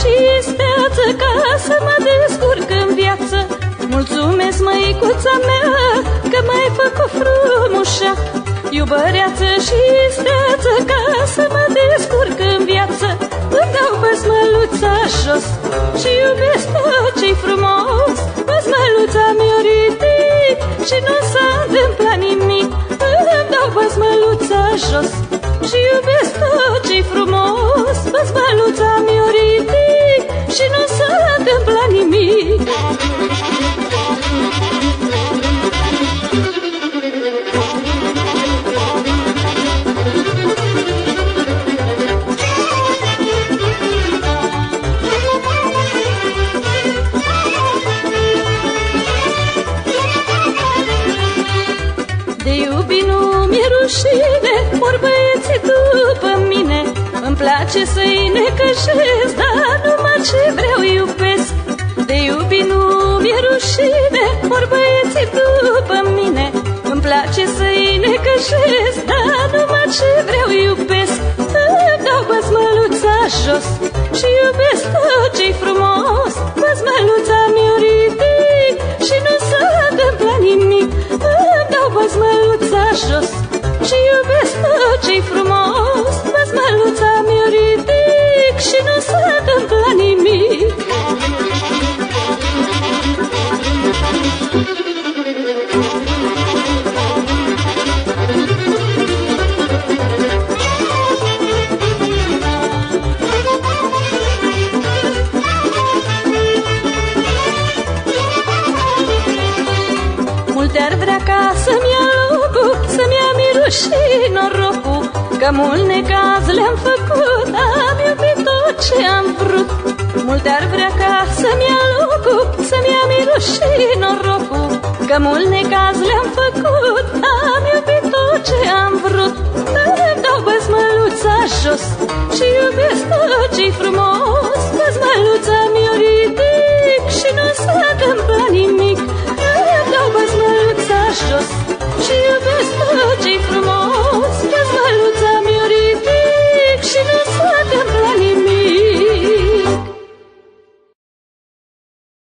și steață Ca să mă descurc în viață. Mulțumesc, măicuța mea Că m-ai făcut frumușa. Iubăreață și steață Ca să mă descurc în viață. Îmi dau băsmăluța jos Și iubesc tot ce-i frumos. Băsmăluța mi-o ridic Și nu s-a întâmplat nimic. Îmi dau băsmăluța jos Și iubesc Și nu s-a întâmplat nimic. De iubi nu mi-e rușine Ori băieții după mine Îmi place să-i necășesc Dar numai ce vreau iubesc. De iubi nu mi-e rușine Ori băieții după mine. Îmi place să-i necășesc Dar numai ce vreau iubesc. Îmi dau băzmăluța jos Și iubesc tot ce-i frumos. Băzmăluța Multe ar vrea ca să-mi ia locul Să-mi ia miru și norocul Că mult necaz le-am făcut Am iubit tot ce am vrut. Multe ar vrea ca să-mi ia locul Să-mi ia miru și norocul Că mult necaz le-am făcut Am iubit tot ce am vrut. Îmi dau băzmăluța jos Și iubesc tot ce-i frumos Băzmăluța mi-o ridic